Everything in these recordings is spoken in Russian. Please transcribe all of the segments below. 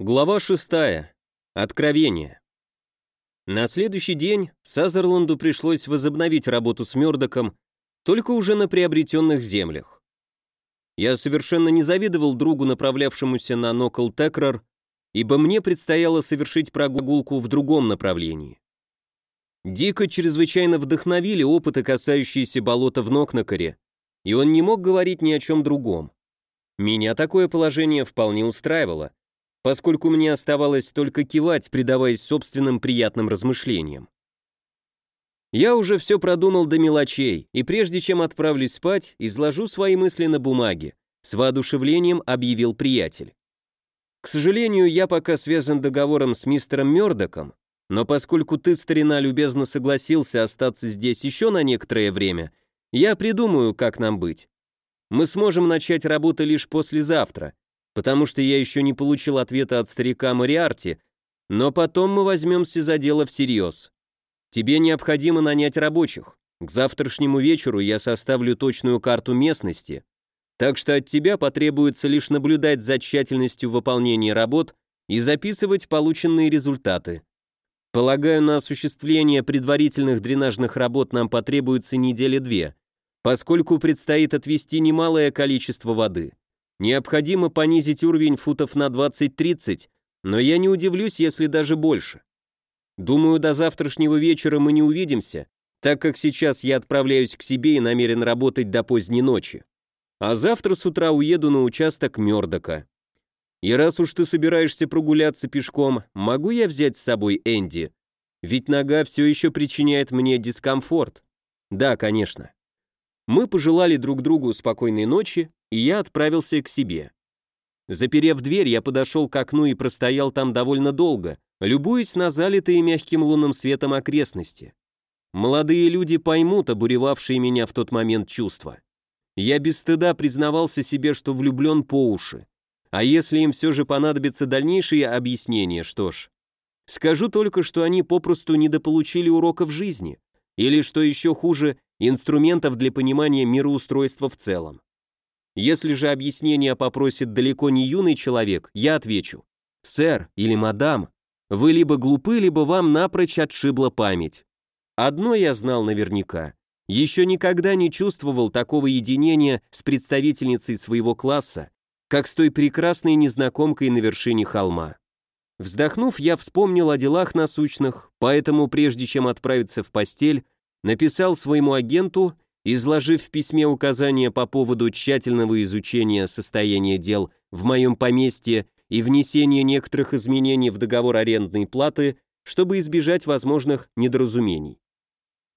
Глава 6. Откровение. На следующий день Сазерланду пришлось возобновить работу с Мёрдоком, только уже на приобретенных землях. Я совершенно не завидовал другу, направлявшемуся на Нокл Текрор, ибо мне предстояло совершить прогулку в другом направлении. Дика чрезвычайно вдохновили опыты, касающиеся болота в Нокнакаре, и он не мог говорить ни о чем другом. Меня такое положение вполне устраивало, поскольку мне оставалось только кивать, предаваясь собственным приятным размышлениям. Я уже все продумал до мелочей, и прежде чем отправлюсь спать, изложу свои мысли на бумаге, с воодушевлением объявил приятель. К сожалению, я пока связан договором с мистером Мёрдоком, но поскольку ты, старина, любезно согласился остаться здесь еще на некоторое время, я придумаю, как нам быть. Мы сможем начать работу лишь послезавтра, потому что я еще не получил ответа от старика Мариарти, но потом мы возьмемся за дело всерьез. Тебе необходимо нанять рабочих. К завтрашнему вечеру я составлю точную карту местности, так что от тебя потребуется лишь наблюдать за тщательностью выполнения работ и записывать полученные результаты. Полагаю, на осуществление предварительных дренажных работ нам потребуется недели две, поскольку предстоит отвести немалое количество воды. Необходимо понизить уровень футов на 20-30, но я не удивлюсь, если даже больше. Думаю, до завтрашнего вечера мы не увидимся, так как сейчас я отправляюсь к себе и намерен работать до поздней ночи. А завтра с утра уеду на участок Мёрдока. И раз уж ты собираешься прогуляться пешком, могу я взять с собой Энди? Ведь нога все еще причиняет мне дискомфорт. Да, конечно. Мы пожелали друг другу спокойной ночи, и я отправился к себе. Заперев дверь, я подошел к окну и простоял там довольно долго, любуясь на залитые мягким лунным светом окрестности. Молодые люди поймут обуревавшие меня в тот момент чувства. Я без стыда признавался себе, что влюблен по уши. А если им все же понадобятся дальнейшие объяснения, что ж, скажу только, что они попросту недополучили уроков жизни, или, что еще хуже, инструментов для понимания мироустройства в целом. Если же объяснение попросит далеко не юный человек, я отвечу, «Сэр или мадам, вы либо глупы, либо вам напрочь отшибла память». Одно я знал наверняка. Еще никогда не чувствовал такого единения с представительницей своего класса, как с той прекрасной незнакомкой на вершине холма. Вздохнув, я вспомнил о делах насущных, поэтому прежде чем отправиться в постель, написал своему агенту, изложив в письме указания по поводу тщательного изучения состояния дел в моем поместье и внесения некоторых изменений в договор арендной платы, чтобы избежать возможных недоразумений.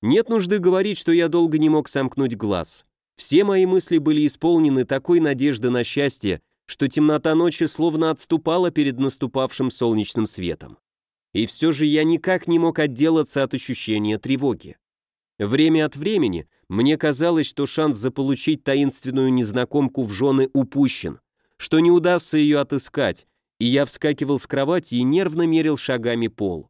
Нет нужды говорить, что я долго не мог сомкнуть глаз. Все мои мысли были исполнены такой надежды на счастье, что темнота ночи словно отступала перед наступавшим солнечным светом. И все же я никак не мог отделаться от ощущения тревоги. Время от времени мне казалось, что шанс заполучить таинственную незнакомку в жены упущен, что не удастся ее отыскать, и я вскакивал с кровати и нервно мерил шагами пол.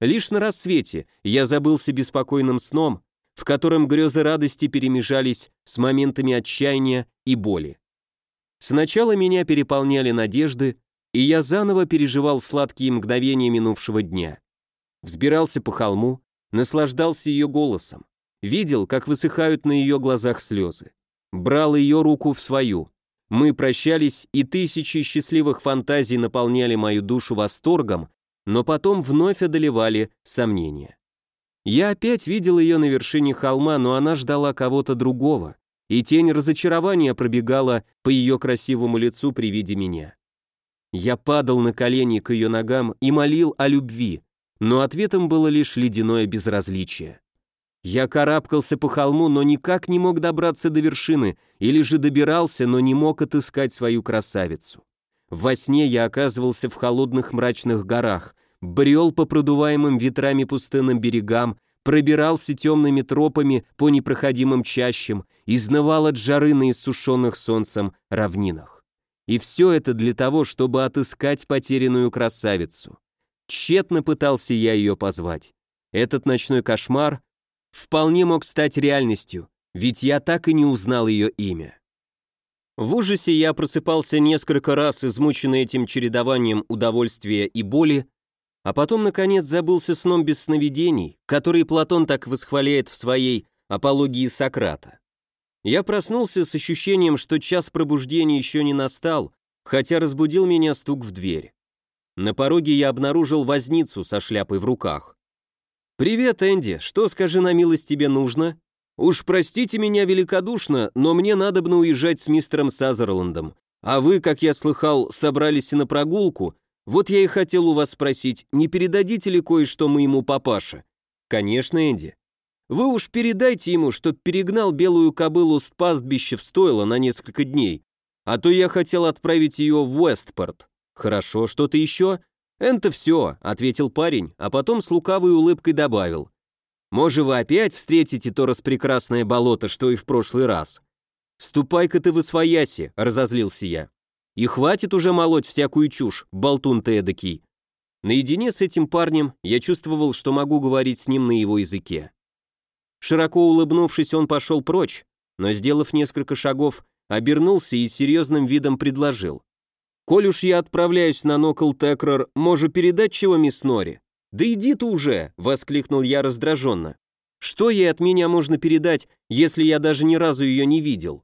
Лишь на рассвете я забылся беспокойным сном, в котором грезы радости перемежались с моментами отчаяния и боли. Сначала меня переполняли надежды, и я заново переживал сладкие мгновения минувшего дня. Взбирался по холму, наслаждался ее голосом, видел, как высыхают на ее глазах слезы, брал ее руку в свою. Мы прощались, и тысячи счастливых фантазий наполняли мою душу восторгом, но потом вновь одолевали сомнения. Я опять видел ее на вершине холма, но она ждала кого-то другого, и тень разочарования пробегала по ее красивому лицу при виде меня. Я падал на колени к ее ногам и молил о любви, но ответом было лишь ледяное безразличие. Я карабкался по холму, но никак не мог добраться до вершины, или же добирался, но не мог отыскать свою красавицу. Во сне я оказывался в холодных мрачных горах, брел по продуваемым ветрами пустынным берегам, пробирался темными тропами по непроходимым чащам, изнывал от жары на иссушенных солнцем равнинах. И все это для того, чтобы отыскать потерянную красавицу. Тщетно пытался я ее позвать. Этот ночной кошмар вполне мог стать реальностью, ведь я так и не узнал ее имя. В ужасе я просыпался несколько раз, измученный этим чередованием удовольствия и боли, а потом, наконец, забылся сном без сновидений, который Платон так восхваляет в своей апологии Сократа. Я проснулся с ощущением, что час пробуждения еще не настал, хотя разбудил меня стук в дверь. На пороге я обнаружил возницу со шляпой в руках. «Привет, Энди, что, скажи на милость, тебе нужно?» «Уж простите меня великодушно, но мне надо бы уезжать с мистером Сазерландом. А вы, как я слыхал, собрались на прогулку. Вот я и хотел у вас спросить, не передадите ли кое-что моему папаше?» «Конечно, Энди. Вы уж передайте ему, чтоб перегнал белую кобылу с пастбища в стойло на несколько дней, а то я хотел отправить ее в Уэстпорт. Хорошо, что-то еще?» «Это все», — ответил парень, а потом с лукавой улыбкой добавил. Може, вы опять встретите то распрекрасное болото, что и в прошлый раз. Ступай-ка ты в освояси, разозлился я. И хватит уже молоть всякую чушь, болтун ты эдакий. Наедине с этим парнем я чувствовал, что могу говорить с ним на его языке. Широко улыбнувшись, он пошел прочь, но, сделав несколько шагов, обернулся и серьезным видом предложил. «Коль уж я отправляюсь на Нокл Текрор, можу передать чего мисс Нори?» «Да иди ты уже!» — воскликнул я раздраженно. «Что ей от меня можно передать, если я даже ни разу ее не видел?»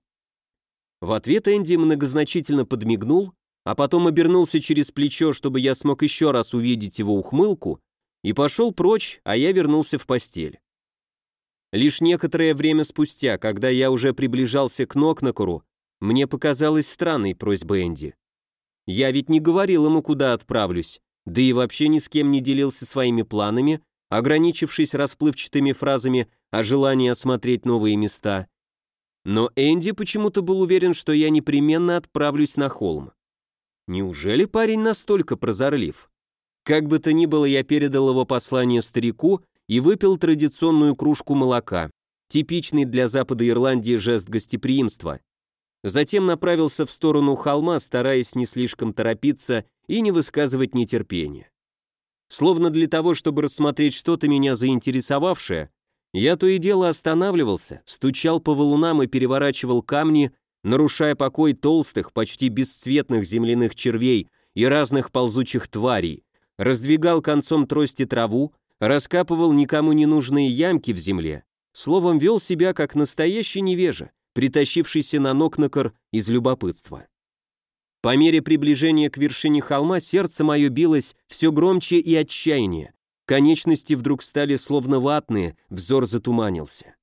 В ответ Энди многозначительно подмигнул, а потом обернулся через плечо, чтобы я смог еще раз увидеть его ухмылку, и пошел прочь, а я вернулся в постель. Лишь некоторое время спустя, когда я уже приближался к Нокнакуру, мне показалась странной просьба Энди. Я ведь не говорил ему, куда отправлюсь, да и вообще ни с кем не делился своими планами, ограничившись расплывчатыми фразами о желании осмотреть новые места. Но Энди почему-то был уверен, что я непременно отправлюсь на холм. Неужели парень настолько прозорлив? Как бы то ни было, я передал его послание старику и выпил традиционную кружку молока, типичный для Запада Ирландии жест гостеприимства. Затем направился в сторону холма, стараясь не слишком торопиться и не высказывать нетерпения. Словно для того, чтобы рассмотреть что-то меня заинтересовавшее, я то и дело останавливался, стучал по валунам и переворачивал камни, нарушая покой толстых, почти бесцветных земляных червей и разных ползучих тварей, раздвигал концом трости траву, раскапывал никому не нужные ямки в земле, словом, вел себя как настоящий невежа, притащившийся на нокнакор из любопытства. По мере приближения к вершине холма сердце мое билось все громче и отчаяннее. Конечности вдруг стали словно ватные, взор затуманился.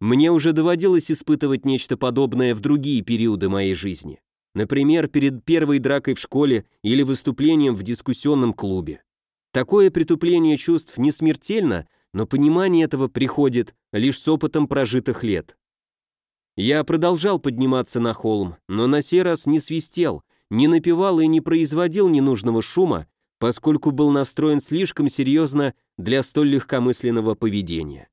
Мне уже доводилось испытывать нечто подобное в другие периоды моей жизни. Например, перед первой дракой в школе или выступлением в дискуссионном клубе. Такое притупление чувств не смертельно, но понимание этого приходит лишь с опытом прожитых лет. Я продолжал подниматься на холм, но на сей раз не свистел, не напевал и не производил ненужного шума, поскольку был настроен слишком серьезно для столь легкомысленного поведения.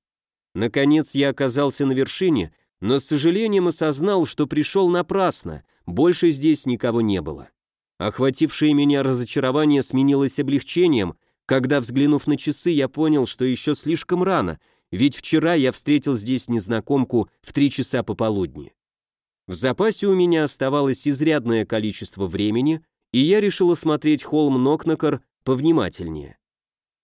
Наконец я оказался на вершине, но с сожалением осознал, что пришел напрасно, больше здесь никого не было. Охватившее меня разочарование сменилось облегчением, когда, взглянув на часы, я понял, что еще слишком рано — ведь вчера я встретил здесь незнакомку в три часа пополудни. В запасе у меня оставалось изрядное количество времени, и я решил осмотреть холм Нокнакар повнимательнее.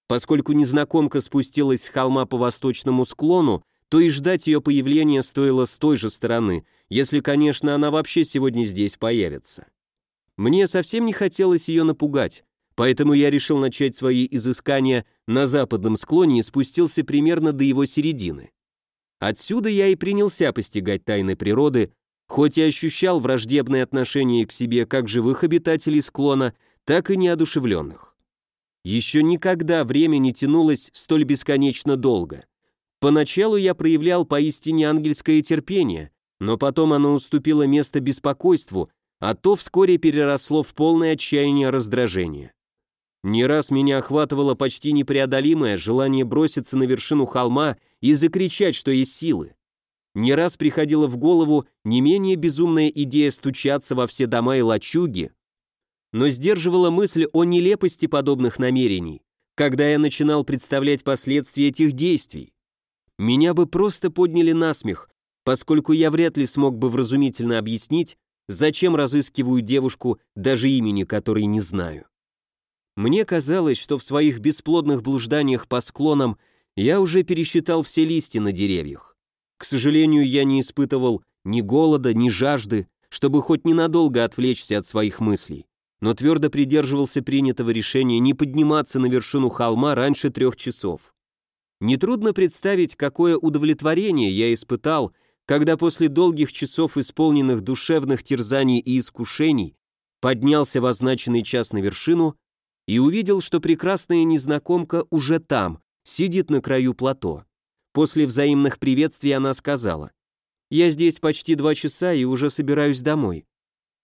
Поскольку незнакомка спустилась с холма по восточному склону, то и ждать ее появления стоило с той же стороны, если, конечно, она вообще сегодня здесь появится. Мне совсем не хотелось ее напугать, Поэтому я решил начать свои изыскания на западном склоне и спустился примерно до его середины. Отсюда я и принялся постигать тайны природы, хоть и ощущал враждебное отношение к себе как живых обитателей склона, так и неодушевленных. Еще никогда время не тянулось столь бесконечно долго. Поначалу я проявлял поистине ангельское терпение, но потом оно уступило место беспокойству, а то вскоре переросло в полное отчаяние раздражения. Не раз меня охватывало почти непреодолимое желание броситься на вершину холма и закричать, что есть силы. Не раз приходила в голову не менее безумная идея стучаться во все дома и лачуги, но сдерживала мысль о нелепости подобных намерений, когда я начинал представлять последствия этих действий. Меня бы просто подняли на смех, поскольку я вряд ли смог бы вразумительно объяснить, Зачем разыскиваю девушку, даже имени которой не знаю? Мне казалось, что в своих бесплодных блужданиях по склонам я уже пересчитал все листья на деревьях. К сожалению, я не испытывал ни голода, ни жажды, чтобы хоть ненадолго отвлечься от своих мыслей, но твердо придерживался принятого решения не подниматься на вершину холма раньше трех часов. Нетрудно представить, какое удовлетворение я испытал, когда после долгих часов исполненных душевных терзаний и искушений поднялся в означенный час на вершину и увидел, что прекрасная незнакомка уже там, сидит на краю плато. После взаимных приветствий она сказала, «Я здесь почти два часа и уже собираюсь домой.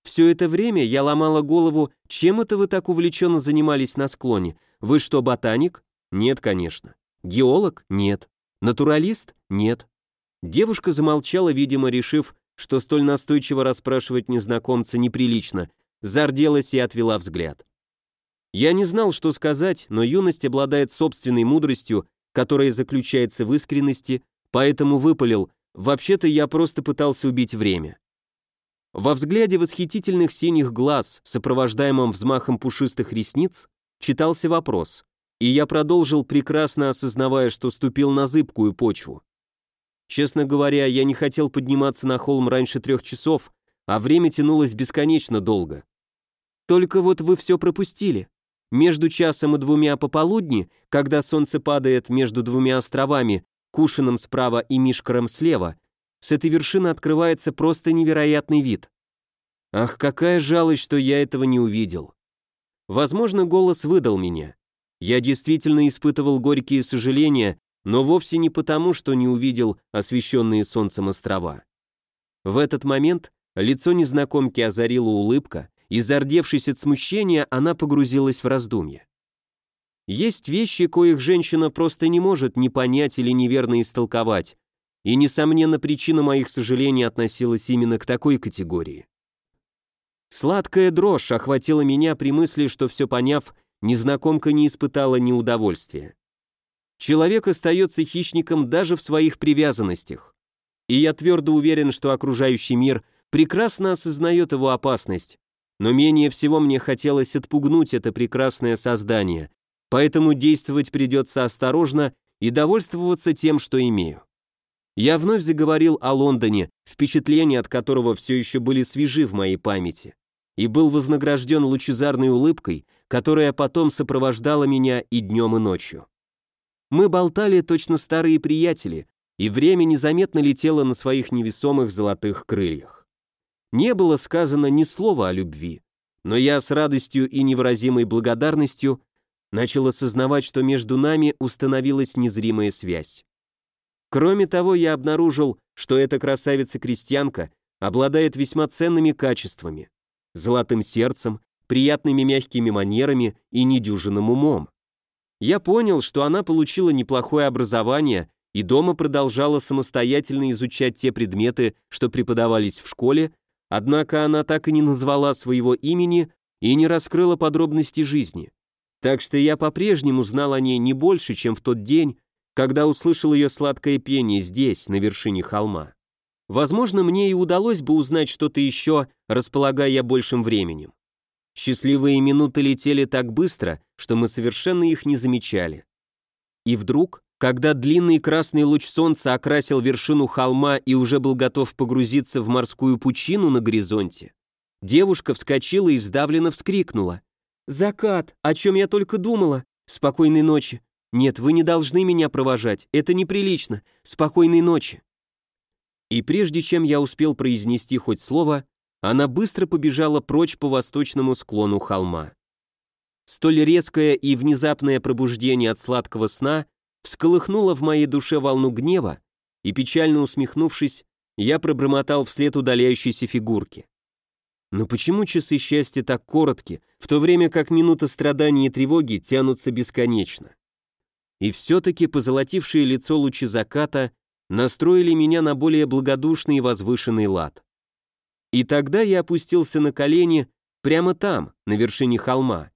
Все это время я ломала голову, чем это вы так увлеченно занимались на склоне? Вы что, ботаник? Нет, конечно. Геолог? Нет. Натуралист? Нет. Девушка замолчала, видимо, решив, что столь настойчиво расспрашивать незнакомца неприлично, зарделась и отвела взгляд. Я не знал, что сказать, но юность обладает собственной мудростью, которая заключается в искренности, поэтому выпалил, вообще-то я просто пытался убить время. Во взгляде восхитительных синих глаз, сопровождаемом взмахом пушистых ресниц, читался вопрос, и я продолжил, прекрасно осознавая, что ступил на зыбкую почву. Честно говоря, я не хотел подниматься на холм раньше трех часов, а время тянулось бесконечно долго. Только вот вы все пропустили. Между часом и двумя пополудни, когда солнце падает между двумя островами, Кушином справа и Мишкаром слева, с этой вершины открывается просто невероятный вид. Ах, какая жалость, что я этого не увидел. Возможно, голос выдал меня. Я действительно испытывал горькие сожаления, но вовсе не потому, что не увидел освещенные солнцем острова. В этот момент лицо незнакомки озарила улыбка, и, зардевшись от смущения, она погрузилась в раздумье. Есть вещи, коих женщина просто не может ни понять или неверно истолковать, и, несомненно, причина моих сожалений относилась именно к такой категории. Сладкая дрожь охватила меня при мысли, что все поняв, незнакомка не испытала ни удовольствия. Человек остается хищником даже в своих привязанностях. И я твердо уверен, что окружающий мир прекрасно осознает его опасность, но менее всего мне хотелось отпугнуть это прекрасное создание, поэтому действовать придется осторожно и довольствоваться тем, что имею. Я вновь заговорил о Лондоне, впечатления от которого все еще были свежи в моей памяти, и был вознагражден лучезарной улыбкой, которая потом сопровождала меня и днем, и ночью. Мы болтали точно старые приятели, и время незаметно летело на своих невесомых золотых крыльях. Не было сказано ни слова о любви, но я с радостью и невыразимой благодарностью начал осознавать, что между нами установилась незримая связь. Кроме того, я обнаружил, что эта красавица-крестьянка обладает весьма ценными качествами, золотым сердцем, приятными мягкими манерами и недюжинным умом. Я понял, что она получила неплохое образование и дома продолжала самостоятельно изучать те предметы, что преподавались в школе, однако она так и не назвала своего имени и не раскрыла подробности жизни. Так что я по-прежнему знал о ней не больше, чем в тот день, когда услышал ее сладкое пение здесь, на вершине холма. Возможно, мне и удалось бы узнать что-то еще, располагая большим временем. Счастливые минуты летели так быстро, что мы совершенно их не замечали. И вдруг, когда длинный красный луч солнца окрасил вершину холма и уже был готов погрузиться в морскую пучину на горизонте, девушка вскочила и сдавленно вскрикнула. «Закат! О чем я только думала! Спокойной ночи! Нет, вы не должны меня провожать, это неприлично. Спокойной ночи. И прежде чем я успел произнести хоть слово, она быстро побежала прочь по восточному склону холма. Столь резкое и внезапное пробуждение от сладкого сна всколыхнуло в моей душе волну гнева, и печально усмехнувшись, я пробормотал вслед удаляющейся фигурки. Но почему часы счастья так коротки, в то время как минуты страдания и тревоги тянутся бесконечно? И все-таки позолотившее лицо лучи заката настроили меня на более благодушный и возвышенный лад. И тогда я опустился на колени прямо там, на вершине холма,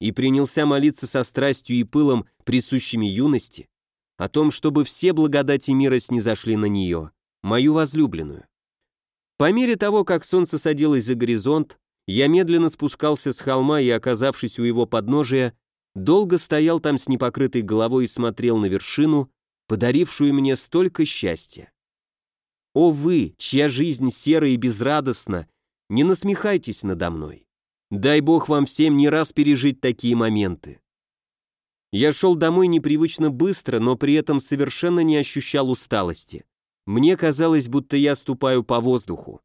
и принялся молиться со страстью и пылом, присущими юности, о том, чтобы все благодати мира снизошли на нее, мою возлюбленную. По мере того, как солнце садилось за горизонт, я медленно спускался с холма и, оказавшись у его подножия, долго стоял там с непокрытой головой и смотрел на вершину, подарившую мне столько счастья. О вы, чья жизнь серая и безрадостна, не насмехайтесь надо мной. Дай Бог вам всем не раз пережить такие моменты. Я шел домой непривычно быстро, но при этом совершенно не ощущал усталости. Мне казалось, будто я ступаю по воздуху.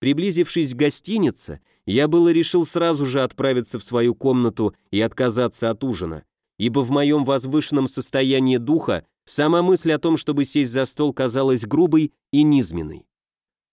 Приблизившись к гостинице, я было решил сразу же отправиться в свою комнату и отказаться от ужина, ибо в моем возвышенном состоянии духа сама мысль о том, чтобы сесть за стол, казалась грубой и низменной.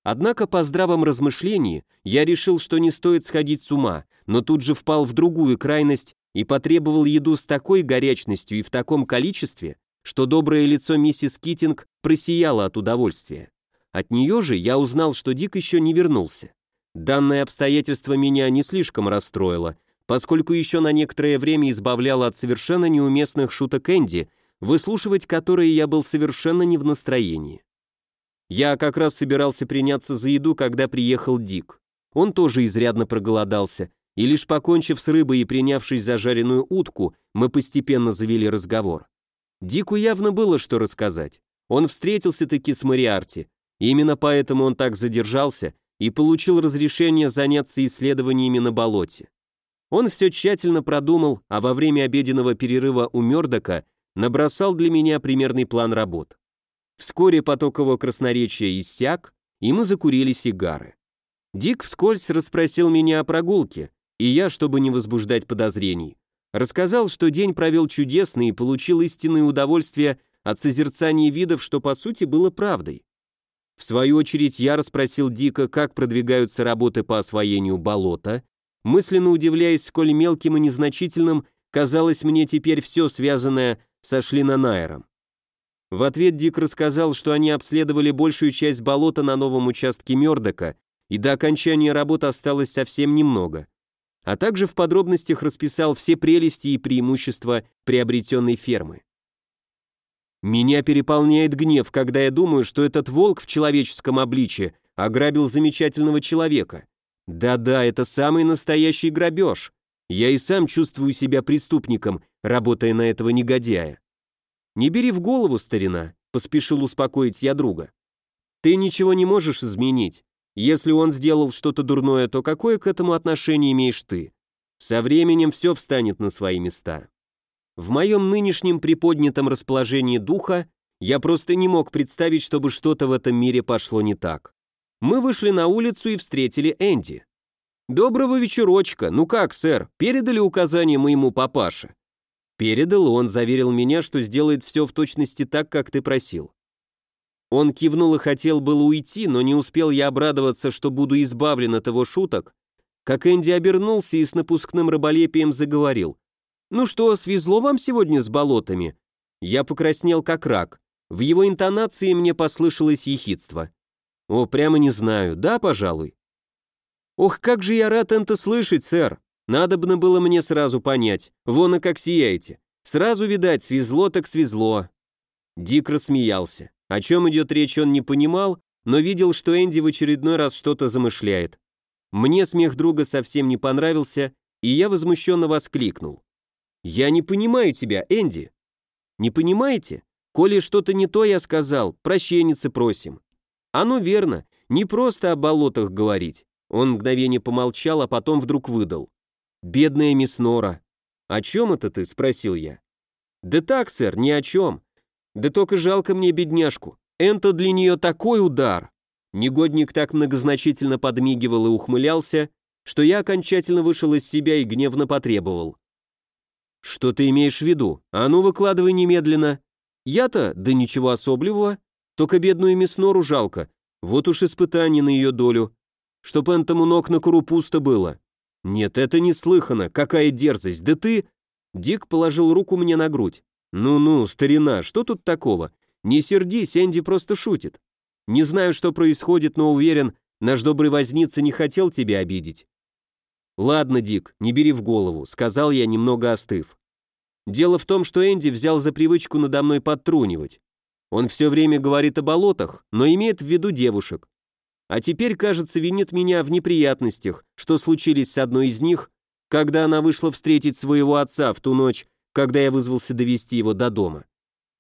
Однако по здравом размышлении я решил, что не стоит сходить с ума, но тут же впал в другую крайность и потребовал еду с такой горячностью и в таком количестве, что доброе лицо миссис Китинг просияло от удовольствия. От нее же я узнал, что Дик еще не вернулся. Данное обстоятельство меня не слишком расстроило, поскольку еще на некоторое время избавляло от совершенно неуместных шуток Энди, выслушивать которые я был совершенно не в настроении. Я как раз собирался приняться за еду, когда приехал Дик. Он тоже изрядно проголодался, и лишь покончив с рыбой и принявшись за жареную утку, мы постепенно завели разговор. Дику явно было что рассказать. Он встретился-таки с Мариарти, именно поэтому он так задержался и получил разрешение заняться исследованиями на болоте. Он все тщательно продумал, а во время обеденного перерыва у Мёрдока набросал для меня примерный план работ. Вскоре поток его красноречия иссяк, и мы закурили сигары. Дик вскользь расспросил меня о прогулке, и я, чтобы не возбуждать подозрений, рассказал, что день провел чудесный и получил истинное удовольствие от созерцания видов, что по сути было правдой. В свою очередь я расспросил Дика, как продвигаются работы по освоению болота, мысленно удивляясь, сколь мелким и незначительным казалось мне теперь все связанное со Шлинонайером. В ответ Дик рассказал, что они обследовали большую часть болота на новом участке Мёрдока, и до окончания работы осталось совсем немного. А также в подробностях расписал все прелести и преимущества приобретенной фермы. Меня переполняет гнев, когда я думаю, что этот волк в человеческом обличье ограбил замечательного человека. Да-да, это самый настоящий грабеж. Я и сам чувствую себя преступником, работая на этого негодяя. «Не бери в голову, старина», — поспешил успокоить я друга. «Ты ничего не можешь изменить. Если он сделал что-то дурное, то какое к этому отношение имеешь ты? Со временем все встанет на свои места». В моем нынешнем приподнятом расположении духа я просто не мог представить, чтобы что-то в этом мире пошло не так. Мы вышли на улицу и встретили Энди. «Доброго вечерочка. Ну как, сэр, передали указания моему папаше?» Передал, он заверил меня, что сделает все в точности так, как ты просил. Он кивнул и хотел было уйти, но не успел я обрадоваться, что буду избавлен от его шуток, как Энди обернулся и с напускным раболепием заговорил. «Ну что, свезло вам сегодня с болотами?» Я покраснел как рак. В его интонации мне послышалось ехидство. «О, прямо не знаю. Да, пожалуй». «Ох, как же я рад это слышать, сэр. Надобно было мне сразу понять. Вон и как сияете. Сразу, видать, свезло так свезло». Дик рассмеялся. О чем идет речь, он не понимал, но видел, что Энди в очередной раз что-то замышляет. Мне смех друга совсем не понравился, и я возмущенно воскликнул. «Я не понимаю тебя, Энди». «Не понимаете? Коли что-то не то я сказал, прощенницы просим». «Оно верно, не просто о болотах говорить». Он мгновение помолчал, а потом вдруг выдал. «Бедная мисс Нора». «О чем это ты?» – спросил я. «Да так, сэр, ни о чем. Да только жалко мне бедняжку. Это для нее такой удар». Негодник так многозначительно подмигивал и ухмылялся, что я окончательно вышел из себя и гневно потребовал. «Что ты имеешь в виду? А ну выкладывай немедленно». «Я-то? Да ничего особливого. Только бедную мисс Нору жалко. Вот уж испытание на ее долю. Чтоб энтому ног на куру пусто было. «Нет, это неслыханно, какая дерзость, да ты...» Дик положил руку мне на грудь. «Ну-ну, старина, что тут такого? Не сердись, Энди просто шутит. Не знаю, что происходит, но уверен, наш добрый возница не хотел тебя обидеть». «Ладно, Дик, не бери в голову», — сказал я, немного остыв. «Дело в том, что Энди взял за привычку надо мной подтрунивать. Он все время говорит о болотах, но имеет в виду девушек. А теперь, кажется, винит меня в неприятностях, что случились с одной из них, когда она вышла встретить своего отца в ту ночь, когда я вызвался довести его до дома.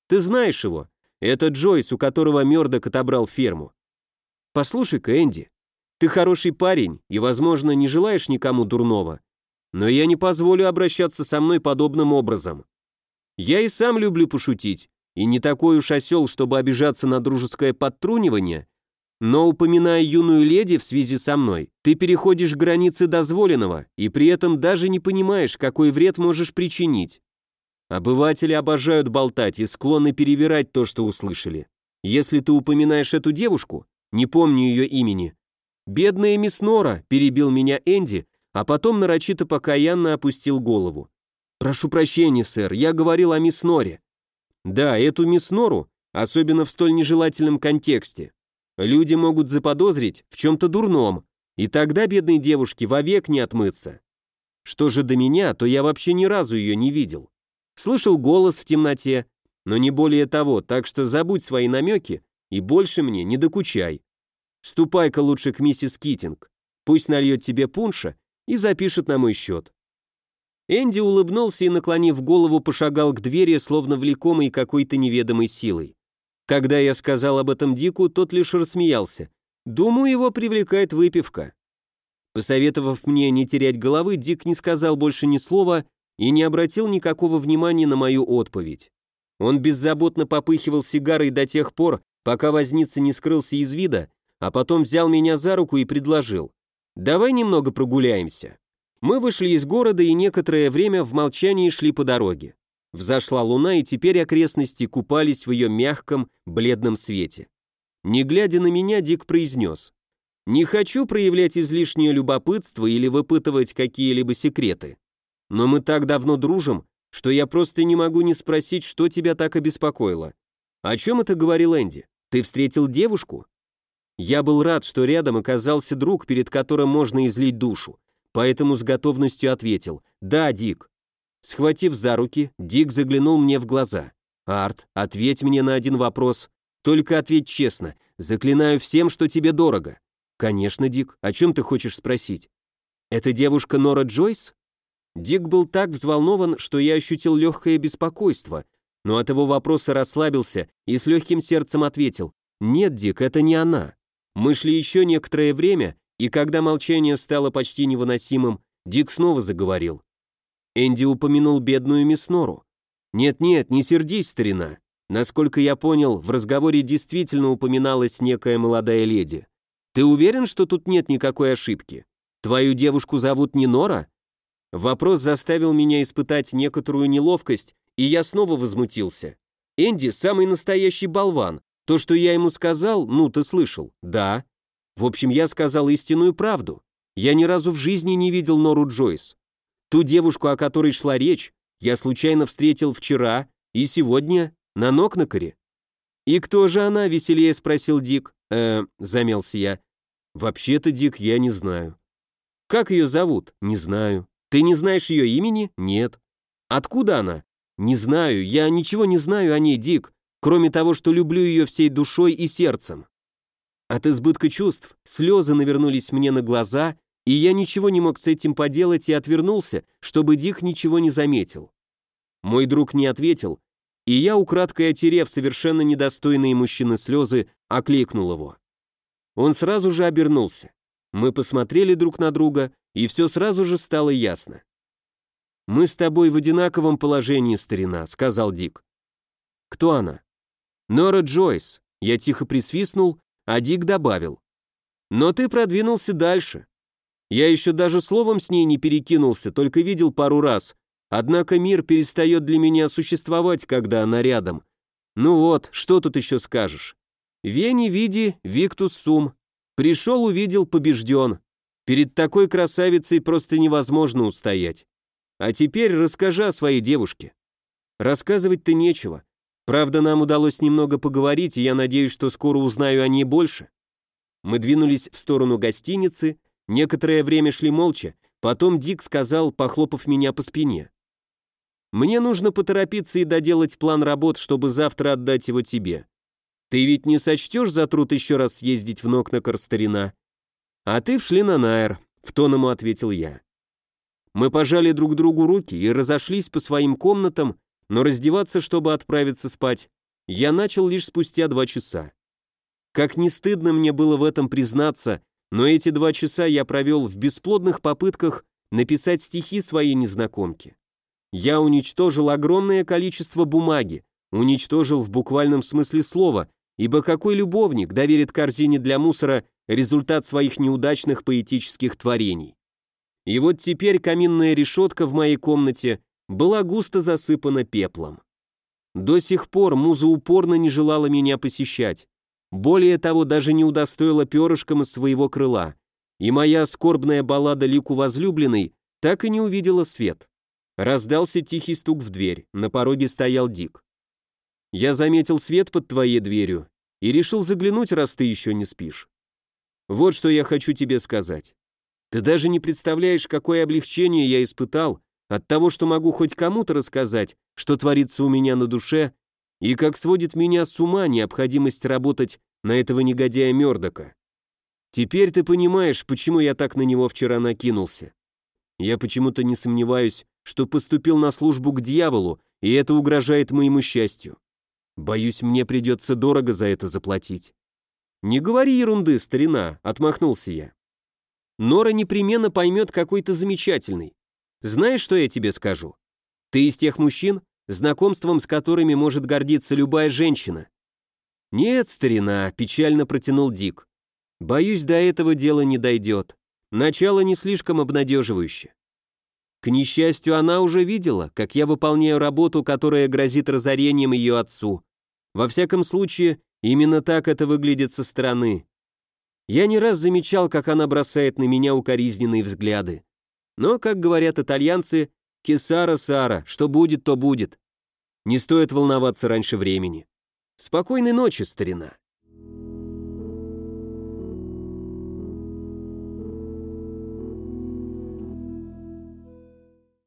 Ты знаешь его? Это Джойс, у которого Мёрдок отобрал ферму. Послушай-ка, Энди, ты хороший парень и, возможно, не желаешь никому дурного, но я не позволю обращаться со мной подобным образом. Я и сам люблю пошутить, и не такой уж осел, чтобы обижаться на дружеское подтрунивание, но упоминая юную леди в связи со мной, ты переходишь границы дозволенного и при этом даже не понимаешь, какой вред можешь причинить. Обыватели обожают болтать и склонны перевирать то, что услышали. Если ты упоминаешь эту девушку, не помню ее имени. Бедная мисс Нора, перебил меня Энди, а потом нарочито покаянно опустил голову. Прошу прощения, сэр, я говорил о мисс Норе. Да, эту мисс Нору, особенно в столь нежелательном контексте. Люди могут заподозрить в чем-то дурном, и тогда бедной девушке вовек не отмыться. Что же до меня, то я вообще ни разу ее не видел. Слышал голос в темноте, но не более того, так что забудь свои намеки и больше мне не докучай. Ступай-ка лучше к миссис Китинг, пусть нальет тебе пунша и запишет на мой счет». Энди улыбнулся и, наклонив голову, пошагал к двери, словно влекомый какой-то неведомой силой. Когда я сказал об этом Дику, тот лишь рассмеялся. Думаю, его привлекает выпивка. Посоветовав мне не терять головы, Дик не сказал больше ни слова и не обратил никакого внимания на мою отповедь. Он беззаботно попыхивал сигарой до тех пор, пока возница не скрылся из вида, а потом взял меня за руку и предложил. «Давай немного прогуляемся». Мы вышли из города и некоторое время в молчании шли по дороге. Взошла луна, и теперь окрестности купались в ее мягком, бледном свете. Не глядя на меня, Дик произнес. «Не хочу проявлять излишнее любопытство или выпытывать какие-либо секреты. Но мы так давно дружим, что я просто не могу не спросить, что тебя так обеспокоило. О чем это говорил Энди? Ты встретил девушку? Я был рад, что рядом оказался друг, перед которым можно излить душу, поэтому с готовностью ответил «Да, Дик». Схватив за руки, Дик заглянул мне в глаза. «Арт, ответь мне на один вопрос. Только ответь честно. Заклинаю всем, что тебе дорого». «Конечно, Дик. О чем ты хочешь спросить?» «Это девушка Нора Джойс?» Дик был так взволнован, что я ощутил легкое беспокойство, но от его вопроса расслабился и с легким сердцем ответил «Нет, Дик, это не она». Мы шли еще некоторое время, и когда молчание стало почти невыносимым, Дик снова заговорил. Энди упомянул бедную мисс Нору. «Нет-нет, не сердись, старина. Насколько я понял, в разговоре действительно упоминалась некая молодая леди. Ты уверен, что тут нет никакой ошибки? Твою девушку зовут не Нора?» Вопрос заставил меня испытать некоторую неловкость, и я снова возмутился. «Энди – самый настоящий болван. То, что я ему сказал, ну, ты слышал?» «Да». В общем, я сказал истинную правду. Я ни разу в жизни не видел Нору Джойс. Ту девушку, о которой шла речь, я случайно встретил вчера и сегодня на Нокнакаре. «И кто же она?» – веселее спросил Дик. «Э, замялся я. Вообще-то, Дик, я не знаю. Как ее зовут? Не знаю. Ты не знаешь ее имени? Нет. Откуда она? Не знаю, я ничего не знаю о ней, Дик, кроме того, что люблю ее всей душой и сердцем. От избытка чувств слезы навернулись мне на глаза, и я ничего не мог с этим поделать и отвернулся, чтобы Дик ничего не заметил. Мой друг не ответил, и я, украдкой отерев совершенно недостойные мужчины слезы, окликнул его. Он сразу же обернулся. Мы посмотрели друг на друга, и все сразу же стало ясно. «Мы с тобой в одинаковом положении, старина», — сказал Дик. «Кто она?» «Нора Джойс», — я тихо присвистнул, а Дик добавил. «Но ты продвинулся дальше. Я еще даже словом с ней не перекинулся, только видел пару раз, однако мир перестает для меня существовать, когда она рядом. Ну вот, что тут еще скажешь? Вени види, виктус сум. Пришел, увидел, побежден. Перед такой красавицей просто невозможно устоять. А теперь расскажи о своей девушке. Рассказывать-то нечего. Правда, нам удалось немного поговорить, и я надеюсь, что скоро узнаю о ней больше. Мы двинулись в сторону гостиницы, некоторое время шли молча, потом Дик сказал, похлопав меня по спине. «Мне нужно поторопиться и доделать план работ, чтобы завтра отдать его тебе. Ты ведь не сочтешь за труд еще раз съездить в Нокнакар, старина? А ты в Шлинанайр, в тон ему ответил я. Мы пожали друг другу руки и разошлись по своим комнатам, но раздеваться, чтобы отправиться спать, я начал лишь спустя два часа. Как не стыдно мне было в этом признаться, но эти два часа я провел в бесплодных попытках написать стихи своей незнакомке. Я уничтожил огромное количество бумаги, уничтожил в буквальном смысле слова, ибо какой любовник доверит корзине для мусора результат своих неудачных поэтических творений? И вот теперь каминная решетка в моей комнате была густо засыпана пеплом. До сих пор муза упорно не желала меня посещать. Более того, даже не удостоила перышком из своего крыла. И моя скорбная баллада лику возлюбленной так и не увидела свет. Раздался тихий стук в дверь, на пороге стоял Дик. «Я заметил свет под твоей дверью и решил заглянуть, раз ты еще не спишь. Вот что я хочу тебе сказать. Ты даже не представляешь, какое облегчение я испытал от того, что могу хоть кому-то рассказать, что творится у меня на душе, и как сводит меня с ума необходимость работать на этого негодяя Мёрдока. Теперь ты понимаешь, почему я так на него вчера накинулся. Я почему-то не сомневаюсь, что поступил на службу к дьяволу, и это угрожает моему счастью. Боюсь, мне придется дорого за это заплатить. Не говори ерунды, старина, отмахнулся я. Нора непременно поймет какой то замечательный. Знаешь, что я тебе скажу? Ты из тех мужчин, знакомством с которыми может гордиться любая женщина. Нет, старина, печально протянул Дик. Боюсь, до этого дела не дойдет. Начало не слишком обнадеживающее. К несчастью, она уже видела, как я выполняю работу, которая грозит разорением ее отцу. Во всяком случае, именно так это выглядит со стороны. Я не раз замечал, как она бросает на меня укоризненные взгляды. Но, как говорят итальянцы, «Кесара Сара, что будет, то будет». Не стоит волноваться раньше времени. Спокойной ночи, старина.